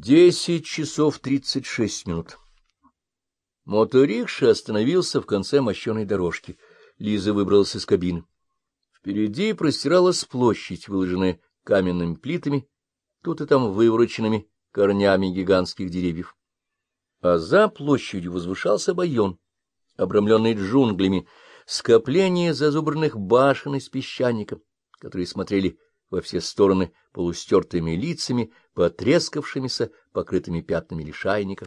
Десять часов тридцать шесть минут. Моторикша остановился в конце мощеной дорожки. Лиза выбралась из кабины. Впереди простиралась площадь, выложенная каменными плитами, тут и там вывороченными корнями гигантских деревьев. А за площадью возвышался байон, обрамленный джунглями, скопление зазубренных башен из песчаника, которые смотрели во все стороны полустертыми лицами, потрескавшимися, покрытыми пятнами лишайника.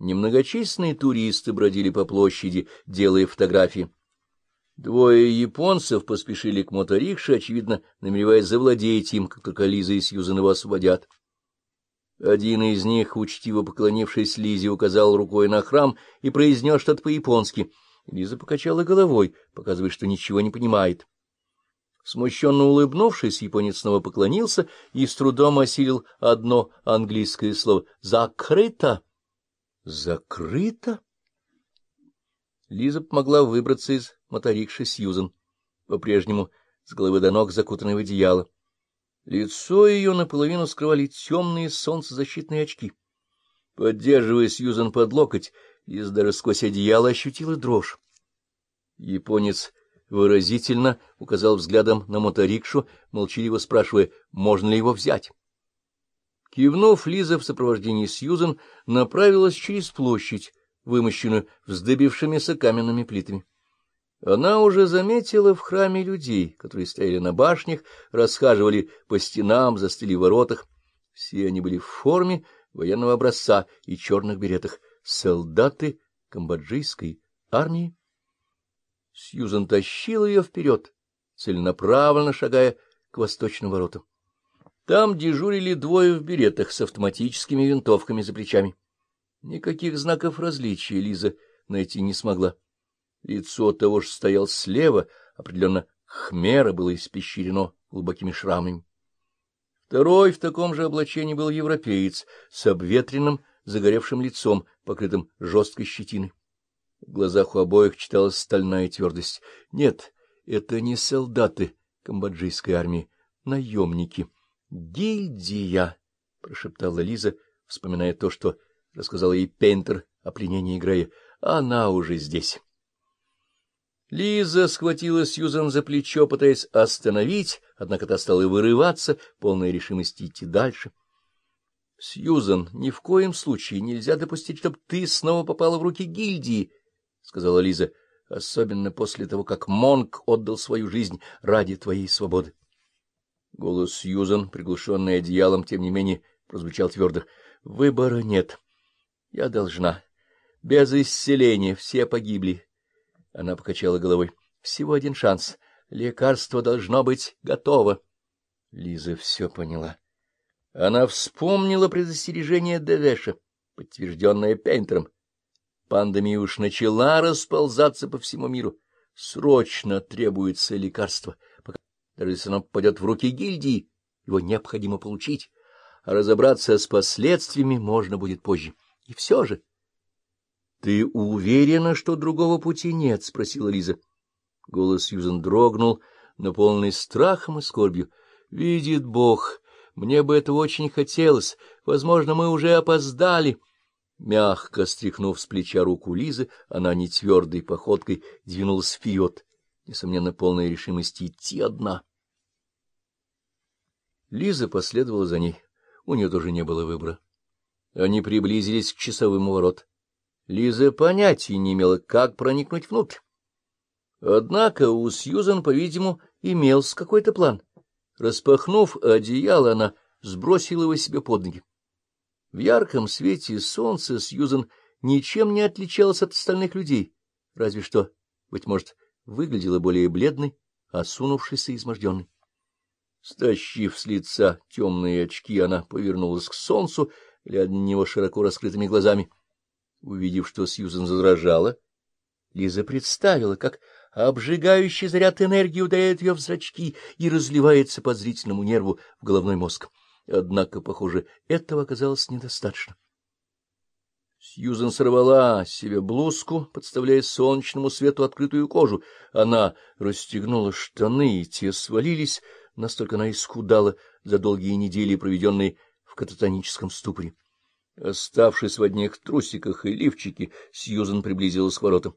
Немногочисленные туристы бродили по площади, делая фотографии. Двое японцев поспешили к моторикше, очевидно, намереваясь завладеть им, как только Лиза и Сьюзан его освободят. Один из них, учтиво поклонившись Лизе, указал рукой на храм и произнес что-то по-японски. Лиза покачала головой, показывая, что ничего не понимает. Смущенно улыбнувшись, японец снова поклонился и с трудом осилил одно английское слово «закрыто». «Закрыто?» Лиза помогла выбраться из моторикши Сьюзен, по-прежнему с головы до ног закутанной в одеяло. Лицо ее наполовину скрывали темные солнцезащитные очки. Поддерживая Сьюзен под локоть, Лиза даже сквозь одеяло ощутила дрожь. Японец выразительно указал взглядом на моторикшу, молчаливо спрашивая, можно ли его взять. Кивнув, Лиза в сопровождении Сьюзен направилась через площадь, вымощенную вздыбившимися каменными плитами. Она уже заметила в храме людей, которые стояли на башнях, расхаживали по стенам, застыли в воротах. Все они были в форме военного образца и черных беретах, солдаты камбоджийской армии. Сьюзан тащила ее вперед, целенаправленно шагая к восточным воротам. Там дежурили двое в беретах с автоматическими винтовками за плечами. Никаких знаков различия Лиза найти не смогла. Лицо того же стоял слева, определенно хмера было испещрено глубокими шрамами. Второй в таком же облачении был европеец с обветренным, загоревшим лицом, покрытым жесткой щетиной. В глазах у обоих читалась стальная твердость. Нет, это не солдаты камбоджийской армии, наемники. «Гильдия!» — прошептала Лиза, вспоминая то, что рассказал ей Пейнтер о пленении Грея. «Она уже здесь». Лиза схватила Сьюзан за плечо, пытаясь остановить, однако та стала вырываться, полная решимости идти дальше. — Сьюзан, ни в коем случае нельзя допустить, чтобы ты снова попала в руки гильдии, — сказала Лиза, — особенно после того, как Монк отдал свою жизнь ради твоей свободы. Голос Сьюзан, приглушенный одеялом, тем не менее, прозвучал твердо. — Выбора нет. Я должна. Без исцеления все погибли. Она покачала головой. — Всего один шанс. Лекарство должно быть готово. Лиза все поняла. Она вспомнила предостережение Девеша, подтвержденное Пейнтером. Пандемия уж начала расползаться по всему миру. Срочно требуется лекарство. Даже если оно попадет в руки гильдии, его необходимо получить, а разобраться с последствиями можно будет позже. И все же... — Ты уверена, что другого пути нет? — спросила Лиза. Голос Юзен дрогнул, наполненный страхом и скорбью. — Видит Бог, мне бы этого очень хотелось. Возможно, мы уже опоздали. — Мягко стряхнув с плеча руку Лизы, она нетвердой походкой двинулась вперед, несомненно, полной решимости идти одна. Лиза последовала за ней. У нее тоже не было выбора. Они приблизились к часовым ворот. Лиза понятия не имела, как проникнуть внутрь. Однако у Сьюзан, по-видимому, имелся какой-то план. Распахнув одеяло, она сбросила его себе под ноги. В ярком свете солнца Сьюзан ничем не отличалась от остальных людей, разве что, быть может, выглядела более бледной, осунувшейся и изможденной. Стащив с лица темные очки, она повернулась к солнцу, глядя на него широко раскрытыми глазами. Увидев, что Сьюзан задрожала, Лиза представила, как обжигающий заряд энергии ударяет ее в зрачки и разливается по зрительному нерву в головной мозг. Однако, похоже, этого оказалось недостаточно. Сьюзен сорвала себе блузку, подставляя солнечному свету открытую кожу. Она расстегнула штаны, и те свалились, настолько она исхудала за долгие недели, проведенные в кататоническом ступоре. Оставшись в одних трусиках и лифчике, Сьюзен приблизилась к воротам.